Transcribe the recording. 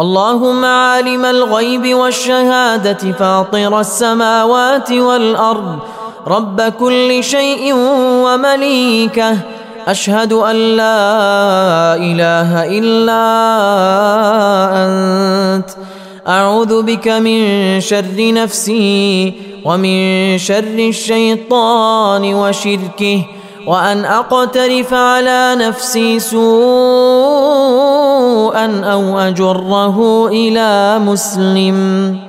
اللهم عالم الغيب والشهادة فاطر السماوات والأرض. رب كل شيء ومليكه. أشهد أن لا إله إلا أنت. أعوذ بك من شر نفسي ومن شر الشيطان وشركه. وأن أقترف على نفسي أو أجره إلى مسلم.